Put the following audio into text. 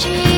changes.